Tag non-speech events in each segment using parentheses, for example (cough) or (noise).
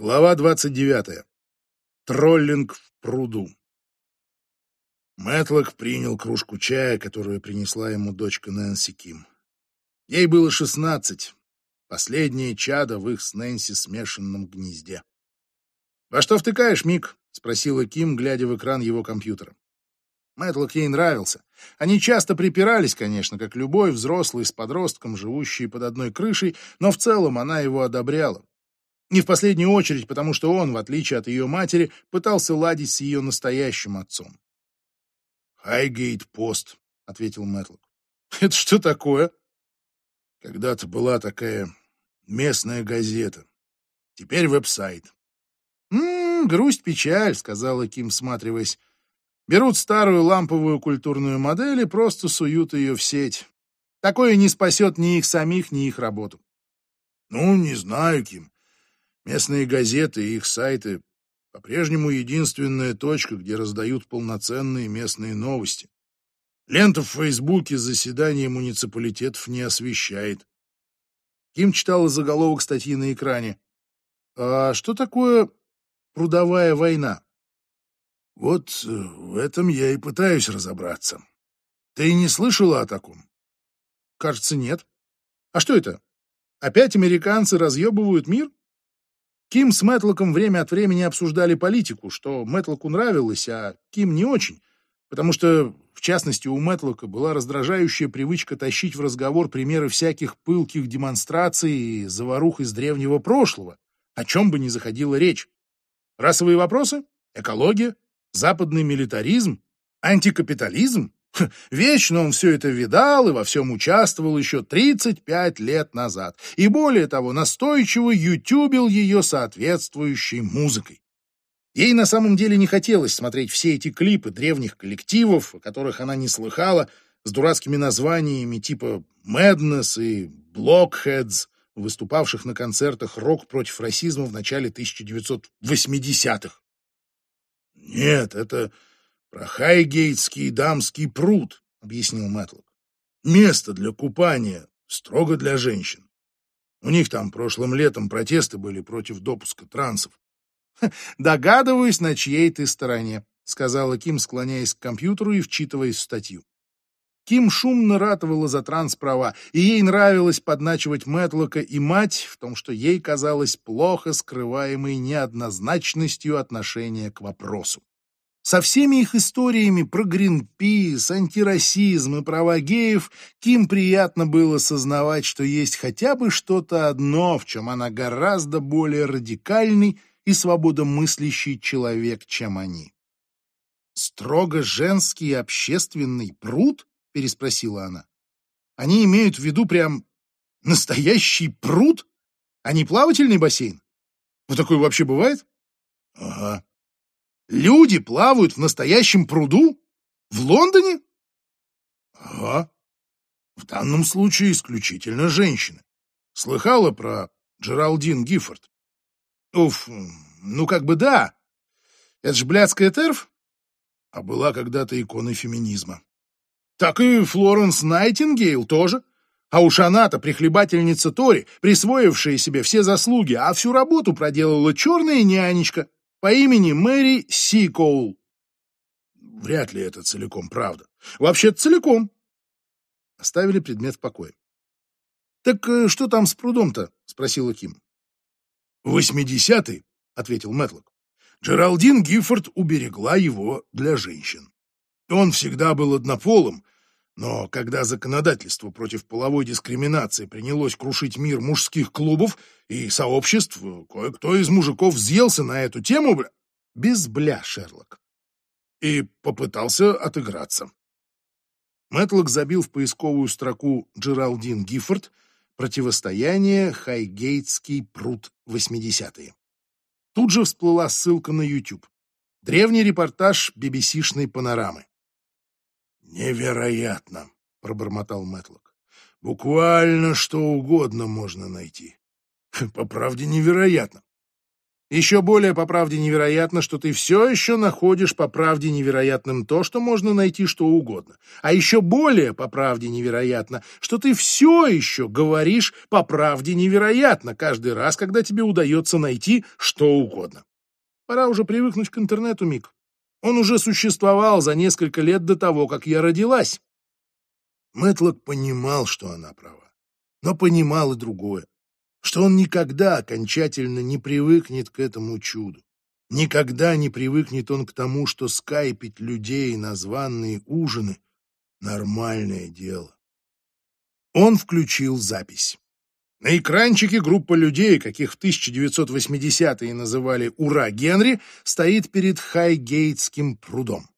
Глава 29. Троллинг в пруду. Мэтлок принял кружку чая, которую принесла ему дочка Нэнси Ким. Ей было шестнадцать, последнее чадо в их с Нэнси смешанном гнезде. «Во что втыкаешь, Мик?» — спросила Ким, глядя в экран его компьютера. Мэтлок ей нравился. Они часто припирались, конечно, как любой взрослый с подростком, живущий под одной крышей, но в целом она его одобряла. Не в последнюю очередь, потому что он, в отличие от ее матери, пытался ладить с ее настоящим отцом. «Хайгейт-пост», — ответил Мэтлок. (laughs) «Это что такое?» «Когда-то была такая местная газета. Теперь веб-сайт». «М-м, грусть-печаль», — сказала Ким, всматриваясь. «Берут старую ламповую культурную модель и просто суют ее в сеть. Такое не спасет ни их самих, ни их работу». «Ну, не знаю, Ким. Местные газеты и их сайты по-прежнему единственная точка, где раздают полноценные местные новости. Лента в Фейсбуке заседания муниципалитетов не освещает. Ким читала заголовок статьи на экране. «А что такое прудовая война?» «Вот э, в этом я и пытаюсь разобраться. Ты не слышала о таком?» «Кажется, нет. А что это? Опять американцы разъебывают мир?» Ким с Мэтлоком время от времени обсуждали политику, что Мэтлоку нравилось, а Ким не очень, потому что, в частности, у Мэтлока была раздражающая привычка тащить в разговор примеры всяких пылких демонстраций и заварух из древнего прошлого, о чем бы ни заходила речь. Расовые вопросы, экология, западный милитаризм, антикапитализм Вечно он все это видал и во всем участвовал еще 35 лет назад. И более того, настойчиво ютюбил ее соответствующей музыкой. Ей на самом деле не хотелось смотреть все эти клипы древних коллективов, о которых она не слыхала, с дурацкими названиями типа «Madness» и «Blockheads», выступавших на концертах «Рок против расизма» в начале 1980-х. Нет, это про Хайгейтский дамский пруд, объяснил Мэтлок. Место для купания, строго для женщин. У них там прошлым летом протесты были против допуска трансов. «Догадываюсь, на чьей ты стороне», — сказала Ким, склоняясь к компьютеру и вчитываясь в статью. Ким шумно ратовала за транс-права, и ей нравилось подначивать Мэтлока и мать в том, что ей казалось плохо скрываемой неоднозначностью отношения к вопросу. Со всеми их историями про Гринпис, антирасизм и права геев Ким приятно было сознавать, что есть хотя бы что-то одно, в чем она гораздо более радикальный и свободомыслящий человек, чем они. «Строго женский общественный пруд?» — переспросила она. «Они имеют в виду прям настоящий пруд, а не плавательный бассейн? Вот такое вообще бывает?» «Ага», Люди плавают в настоящем пруду? В Лондоне? Ага. В данном случае исключительно женщины. Слыхала про Джералдин Гиффорд? Уф, ну как бы да. Это ж блядская терф? А была когда-то иконой феминизма. Так и Флоренс Найтингейл тоже. А уж она-то прихлебательница Тори, присвоившая себе все заслуги, а всю работу проделала черная нянечка по имени Мэри Сикоул. Вряд ли это целиком правда. Вообще целиком. Оставили предмет в покое. «Так э, что там с прудом-то?» — спросила Ким. «Восьмидесятый», — ответил Мэтлок. Джералдин Гиффорд уберегла его для женщин. Он всегда был однополым, но когда законодательство против половой дискриминации принялось крушить мир мужских клубов и сообществ, кое-кто из мужиков взъелся на эту тему, бля... Без бля, Шерлок. И попытался отыграться. Мэтлок забил в поисковую строку «Джералдин Гиффорд. Противостояние. Хайгейтский пруд 80-е». Тут же всплыла ссылка на YouTube. Древний репортаж BBC-шной панорамы. «Невероятно!» — пробормотал Мэтлок. «Буквально что угодно можно найти. (laughs) По правде, невероятно. Еще более по правде невероятно, что ты все еще находишь по правде невероятным то, что можно найти что угодно. А еще более по правде невероятно, что ты все еще говоришь по правде невероятно каждый раз, когда тебе удается найти что угодно. Пора уже привыкнуть к интернету, Мик. Он уже существовал за несколько лет до того, как я родилась. Мэтлок понимал, что она права, но понимал и другое что он никогда окончательно не привыкнет к этому чуду. Никогда не привыкнет он к тому, что скайпить людей на званные ужины — нормальное дело. Он включил запись. На экранчике группа людей, каких в 1980-е называли «Ура, Генри», стоит перед Хайгейтским прудом.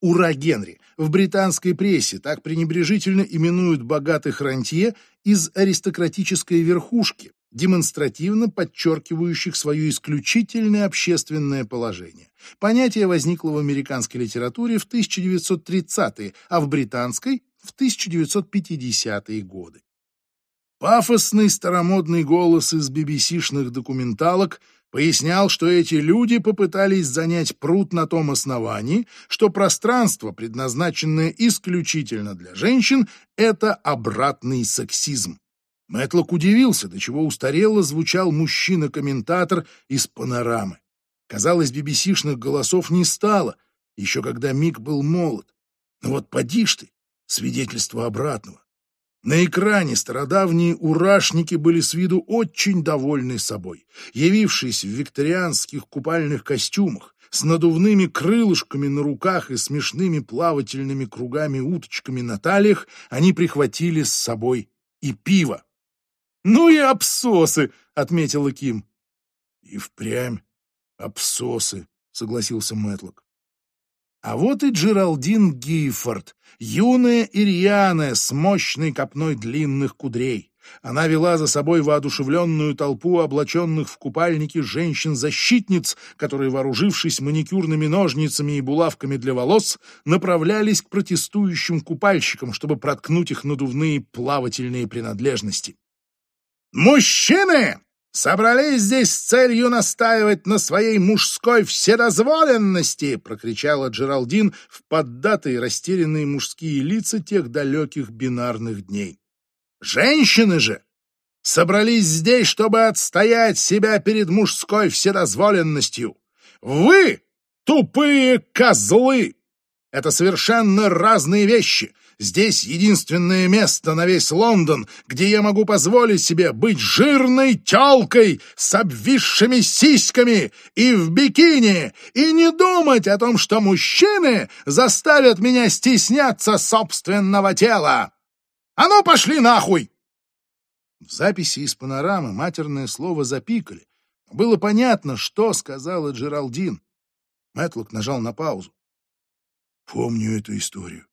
«Ура, Генри» в британской прессе так пренебрежительно именуют богатых рантье из аристократической верхушки, демонстративно подчеркивающих свое исключительное общественное положение. Понятие возникло в американской литературе в 1930-е, а в британской — в 1950-е годы. Пафосный старомодный голос из BBC-шных документалок — пояснял, что эти люди попытались занять пруд на том основании, что пространство, предназначенное исключительно для женщин, это обратный сексизм. Мэтлок удивился, до чего устарело звучал мужчина-комментатор из панорамы. Казалось, BBC-шных голосов не стало, еще когда Мик был молод. Но вот поди ж ты, свидетельство обратного. На экране стародавние урашники были с виду очень довольны собой. Явившись в викторианских купальных костюмах, с надувными крылышками на руках и смешными плавательными кругами-уточками на талиях, они прихватили с собой и пиво. «Ну и абсосы!» — отметила Ким. «И впрямь абсосы», — согласился Мэтлок. А вот и Джералдин Гиффорд, юная и с мощной копной длинных кудрей. Она вела за собой воодушевленную толпу облаченных в купальники женщин-защитниц, которые, вооружившись маникюрными ножницами и булавками для волос, направлялись к протестующим купальщикам, чтобы проткнуть их надувные плавательные принадлежности. «Мужчины!» Собрались здесь с целью настаивать на своей мужской вседозволенности!» — прокричала Джералдин в поддатые растерянные мужские лица тех далеких бинарных дней. «Женщины же собрались здесь, чтобы отстоять себя перед мужской вседозволенностью! Вы — тупые козлы! Это совершенно разные вещи!» Здесь единственное место на весь Лондон, где я могу позволить себе быть жирной тёлкой с обвисшими сиськами и в бикини, и не думать о том, что мужчины заставят меня стесняться собственного тела. А ну, пошли нахуй!» В записи из панорамы матерное слово запикали. Было понятно, что сказала Джералдин. Мэтлок нажал на паузу. «Помню эту историю.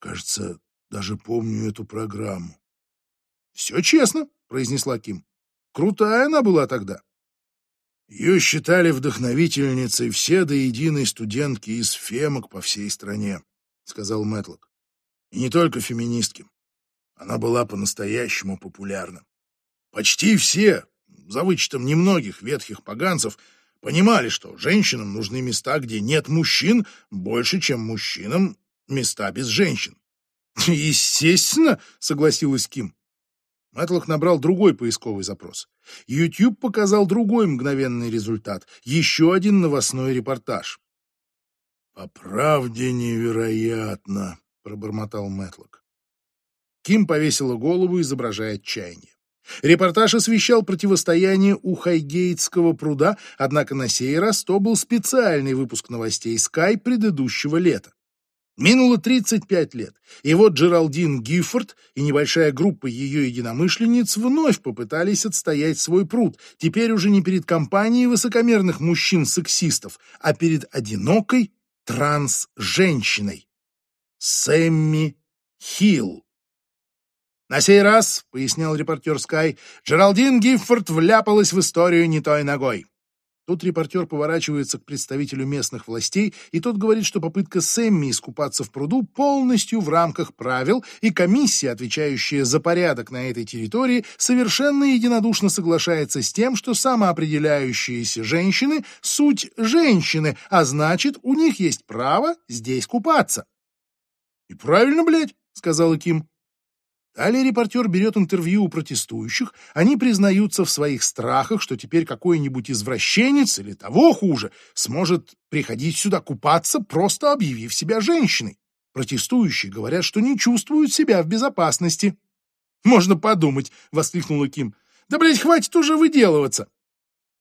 Кажется, даже помню эту программу. «Все честно», — произнесла Ким. «Крутая она была тогда». Ее считали вдохновительницей все до единой студентки из фемок по всей стране, — сказал Мэтлок. И не только феминистки. Она была по-настоящему популярна. Почти все, за вычетом немногих ветхих поганцев, понимали, что женщинам нужны места, где нет мужчин, больше, чем мужчинам места без женщин. Естественно, согласилась Ким. Мэтлок набрал другой поисковый запрос. YouTube показал другой мгновенный результат. Еще один новостной репортаж. «По правде невероятно», — пробормотал Мэтлок. Ким повесила голову, изображая отчаяние. Репортаж освещал противостояние у Хайгейтского пруда, однако на сей раз то был специальный выпуск новостей Sky предыдущего лета. Минуло 35 лет, и вот Джералдин Гиффорд и небольшая группа ее единомышленниц вновь попытались отстоять свой пруд, теперь уже не перед компанией высокомерных мужчин-сексистов, а перед одинокой транс-женщиной. Сэмми Хилл. На сей раз, — пояснял репортер Скай, — Джералдин Гиффорд вляпалась в историю не той ногой. Тут репортер поворачивается к представителю местных властей, и тот говорит, что попытка Сэмми искупаться в пруду полностью в рамках правил, и комиссия, отвечающая за порядок на этой территории, совершенно единодушно соглашается с тем, что самоопределяющиеся женщины — суть женщины, а значит, у них есть право здесь купаться. — И правильно, блядь, — сказала Ким. Далее репортер берет интервью у протестующих, они признаются в своих страхах, что теперь какой-нибудь извращенец или того хуже сможет приходить сюда купаться, просто объявив себя женщиной. Протестующие говорят, что не чувствуют себя в безопасности. «Можно подумать», — воскликнула Ким. «Да, блядь, хватит уже выделываться.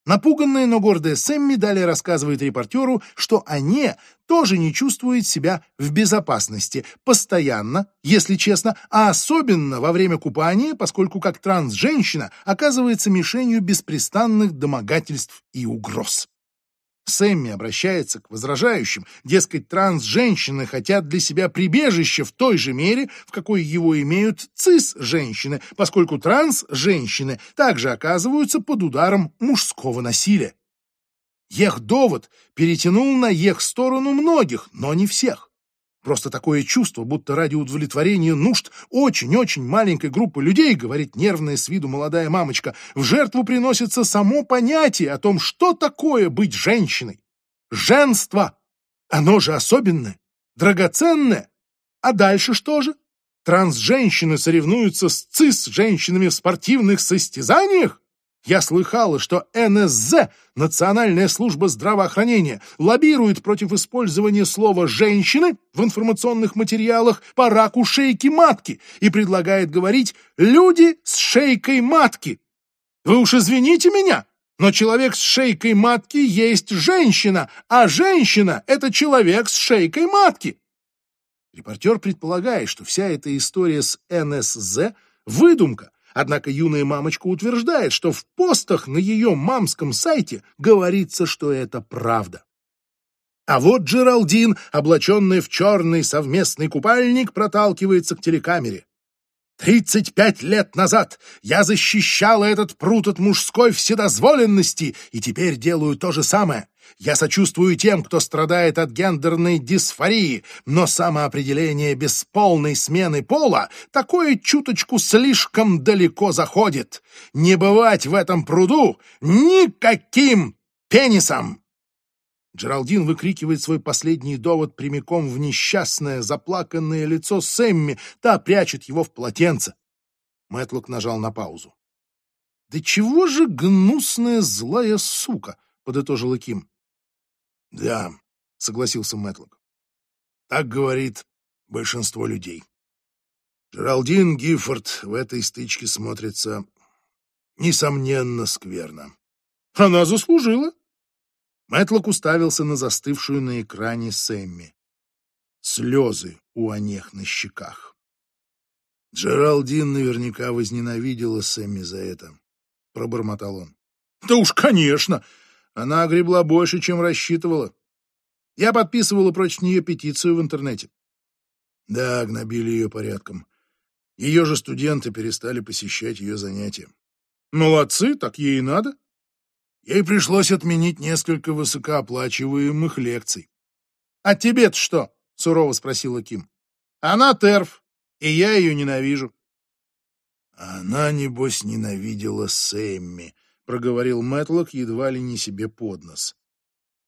Напуганная, но гордая Сэмми далее рассказывает репортеру, что они тоже не чувствуют себя в безопасности постоянно, если честно, а особенно во время купания, поскольку как транс-женщина оказывается мишенью беспрестанных домогательств и угроз. Сэмми обращается к возражающим, дескать, транс-женщины хотят для себя прибежище в той же мере, в какой его имеют цис-женщины, поскольку транс-женщины также оказываются под ударом мужского насилия. Ех довод перетянул на ех сторону многих, но не всех. Просто такое чувство, будто ради удовлетворения нужд очень-очень маленькой группы людей, говорит нервная с виду молодая мамочка, в жертву приносится само понятие о том, что такое быть женщиной. Женство! Оно же особенное, драгоценное. А дальше что же? Транс-женщины соревнуются с цис-женщинами в спортивных состязаниях? Я слыхала, что НСЗ, Национальная служба здравоохранения, лоббирует против использования слова «женщины» в информационных материалах по раку шейки матки и предлагает говорить «люди с шейкой матки». Вы уж извините меня, но человек с шейкой матки есть женщина, а женщина — это человек с шейкой матки. Репортер предполагает, что вся эта история с НСЗ — выдумка, Однако юная мамочка утверждает, что в постах на ее мамском сайте говорится, что это правда. А вот Джералдин, облаченный в черный совместный купальник, проталкивается к телекамере. Тридцать пять лет назад я защищала этот пруд от мужской вседозволенности, и теперь делаю то же самое. Я сочувствую тем, кто страдает от гендерной дисфории, но самоопределение без полной смены пола такое чуточку слишком далеко заходит. Не бывать в этом пруду никаким пенисом! Джералдин выкрикивает свой последний довод прямиком в несчастное, заплаканное лицо Сэмми, та прячет его в полотенце. Мэтлок нажал на паузу. «Да чего же гнусная злая сука!» — подытожил Ким. «Да», — согласился Мэтлок. «Так говорит большинство людей. Джералдин Гиффорд в этой стычке смотрится, несомненно, скверно». «Она заслужила», Мэтлок уставился на застывшую на экране Сэмми. Слезы у онех на щеках. Джералдин наверняка возненавидела Сэмми за это, — пробормотал он. — Да уж, конечно! Она огребла больше, чем рассчитывала. Я подписывала против нее петицию в интернете. Да, гнобили ее порядком. Ее же студенты перестали посещать ее занятия. Молодцы, так ей и надо. Ей пришлось отменить несколько высокооплачиваемых лекций. — А тебе-то что? — сурово спросила Ким. — Она терф, и я ее ненавижу. — Она, небось, ненавидела Сэмми, — проговорил Мэтлок едва ли не себе под нос.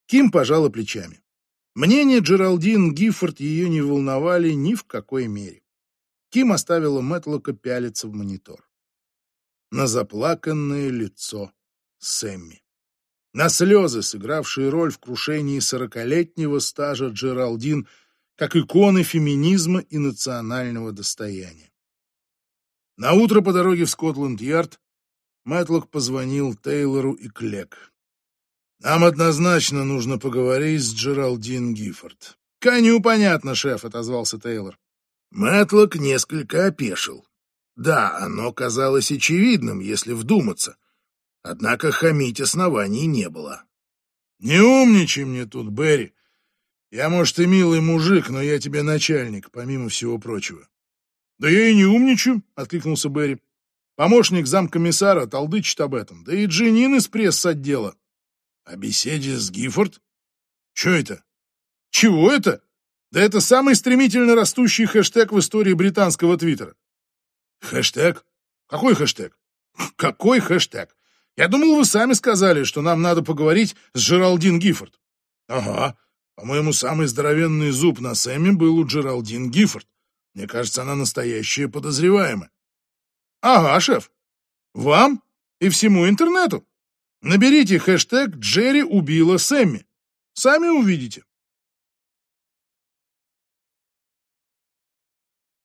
Ким пожала плечами. Мнение Джералдин Гиффорд ее не волновали ни в какой мере. Ким оставила Мэтлока пялиться в монитор. На заплаканное лицо Сэмми на слезы, сыгравшие роль в крушении сорокалетнего стажа Джералдин, как иконы феминизма и национального достояния. На утро по дороге в Скотланд-Ярд Мэтлок позвонил Тейлору и Клек. «Нам однозначно нужно поговорить с Джералдин Гиффорд». «Коню понятно, шеф», — отозвался Тейлор. Мэтлок несколько опешил. Да, оно казалось очевидным, если вдуматься — Однако хамить оснований не было. «Не умничай мне тут, Берри. Я, может, и милый мужик, но я тебе начальник, помимо всего прочего». «Да я и не умничаю», — откликнулся Берри. «Помощник замкомиссара толдычит об этом, да и Джинин из пресс-отдела». О беседе с Гиффорд? Что это? Чего это? Да это самый стремительно растущий хэштег в истории британского твиттера. Хэштег? Какой хэштег? Какой хэштег? Я думал, вы сами сказали, что нам надо поговорить с Джералдин Гиффорд. Ага. По-моему, самый здоровенный зуб на Сэмми был у Джералдин Гиффорд. Мне кажется, она настоящая подозреваемая. Ага, шеф. Вам и всему интернету. Наберите хэштег «Джерри убила Сэмми». Сами увидите.